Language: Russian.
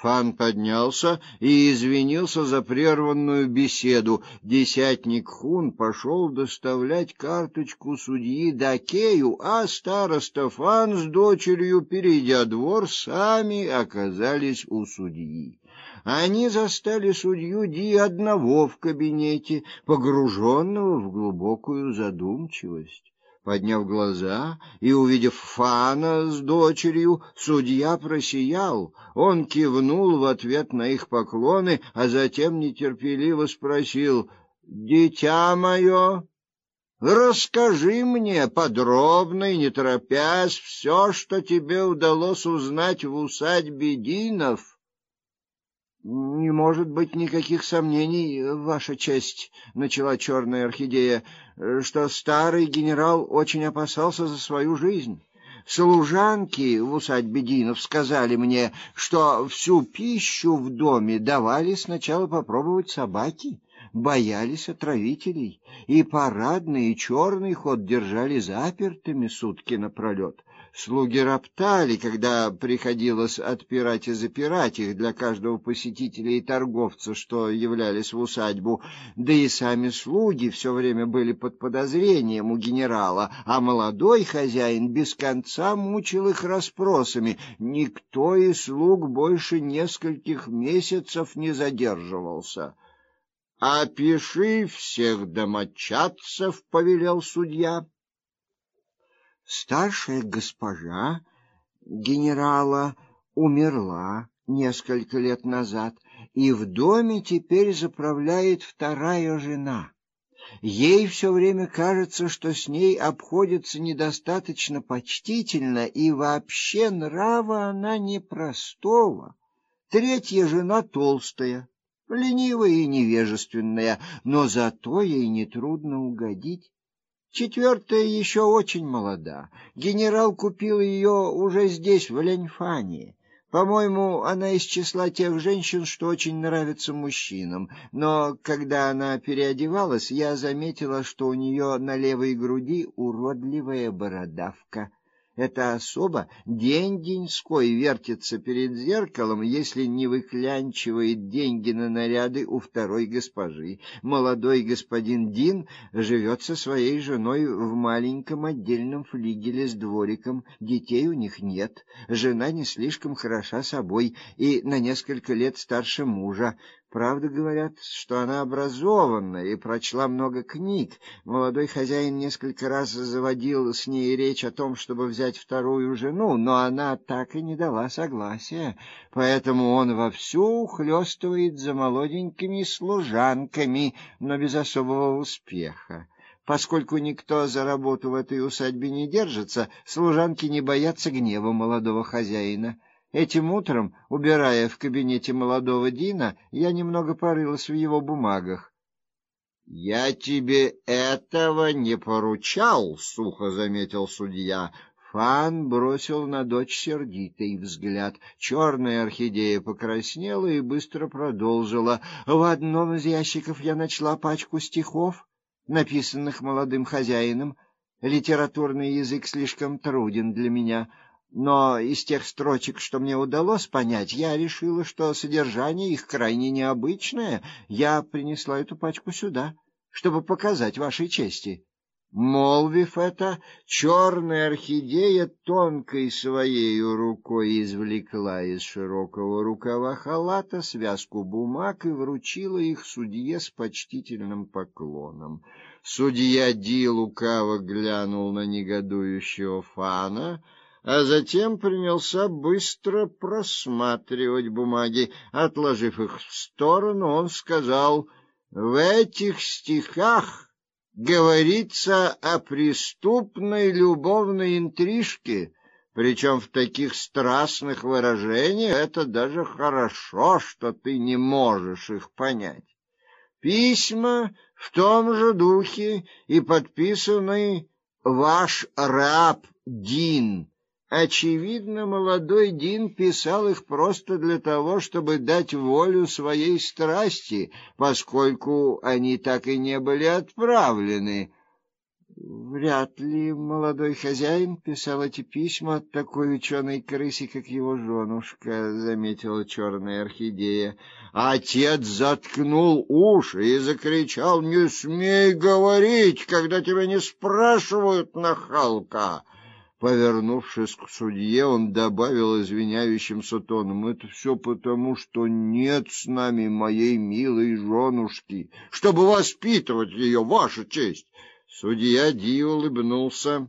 Фан поднялся и извинился за прерванную беседу. Десятник Хун пошел доставлять карточку судьи Дакею, а староста Фан с дочерью, перейдя двор, сами оказались у судьи. Они застали судью Ди одного в кабинете, погруженного в глубокую задумчивость. Подняв глаза и увидев Фана с дочерью, судья просиял. Он кивнул в ответ на их поклоны, а затем нетерпеливо спросил: "Дитя мое, расскажи мне подробно и не торопясь все, что тебе удалось узнать в усадьбе Динов". Не может быть никаких сомнений, ваша честь, начала черная орхидея, что старый генерал очень опасался за свою жизнь. Служанки в усадьбе Динов сказали мне, что всю пищу в доме давали сначала попробовать собаки, боялись отравителей, и парадный и черный ход держали запертыми сутки напролет. Слуги роптали, когда приходилось отпирать и запирать их для каждого посетителя и торговца, что являлись в усадьбу, да и сами слуги все время были под подозрением у генерала, а молодой хозяин без конца мучил их расспросами. Никто из слуг больше нескольких месяцев не задерживался. «Опиши всех домочадцев», — повелел судья старшая госпожа генерала умерла несколько лет назад, и в доме теперь заправляет вторая жена. Ей все время кажется, что с ней обходятся недостаточно почтительно, и вообще нрава она непростого. Третья жена толстая, ленивая и невежественная, но зато ей нетрудно угодить. Четвертая еще очень молода. Генерал купил ее уже здесь, в Леньфане. По-моему, она из числа тех женщин, что очень нравятся мужчинам. Но когда она переодевалась, я заметила, что у нее на левой груди уродливая бородавка. Эта особа день-деньской вертится перед зеркалом, если не выклянчивает деньги на наряды у второй госпожи. Молодой господин Дин живет со своей женой в маленьком отдельном флигеле с двориком. Детей у них нет. Жена не слишком хороша собой и на несколько лет старше мужа. Правда, говорят, что она образованная и прочла много книг. Молодой хозяин несколько раз заводил с ней речь о том, чтобы взять вторую жену, но она так и не дала согласия. Поэтому он вовсю ухлёстывает за молоденькими служанками, но без особого успеха. Поскольку никто за работу в этой усадьбе не держится, служанки не боятся гнева молодого хозяина. Этим утром, убирая в кабинете молодого Дина, я немного порылась в его бумагах. Я тебе этого не поручал, сухо заметил судья. Фан бросил на дочь сердитый взгляд. Черная орхидея покраснела и быстро продолжила: "В одном из ящиков я нашла пачку стихов, написанных молодым хозяином. Литературный язык слишком труден для меня но из тех строчек, что мне удалось понять, я решила, что содержание их крайне необычное. Я принесла эту пачку сюда, чтобы показать вашей чести. Молвив это, черная орхидея тонкой своей рукой извлекла из широкого рукава халата связку бумаг и вручила их судье с почтительным поклоном. Судья Ди лукаво глянул на негодующего Фана — а затем принялся быстро просматривать бумаги. Отложив их в сторону, он сказал: "В этих стихах говорится о преступной любовной интрижке, причем в таких страстных выражениях, это даже хорошо, что ты не можешь их понять. Письма в том же духе и подписаны ваш раб Дин Очевидно, молодой Дин писал их просто для того, чтобы дать волю своей страсти, поскольку они так и не были отправлены. Вряд ли молодой хозяин писал эти письма такой ученой крысе, как его женушка, заметила черная орхидея. Отец заткнул уши и закричал: "Не смей говорить, когда тебя не спрашивают, нахалка!" Повернувшись к судье, он добавил извиняющимся тоном: "Это все потому, что нет с нами моей милой женушки, чтобы воспитывать ее, ваша честь". Судья Ди улыбнулся.